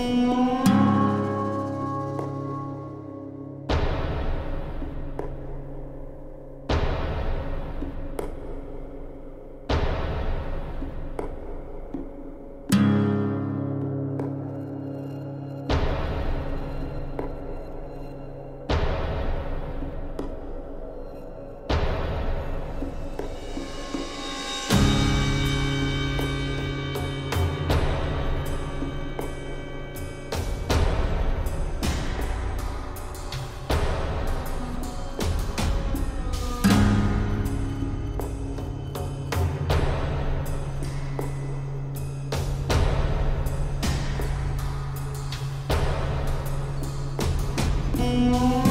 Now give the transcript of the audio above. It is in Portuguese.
Thank. Música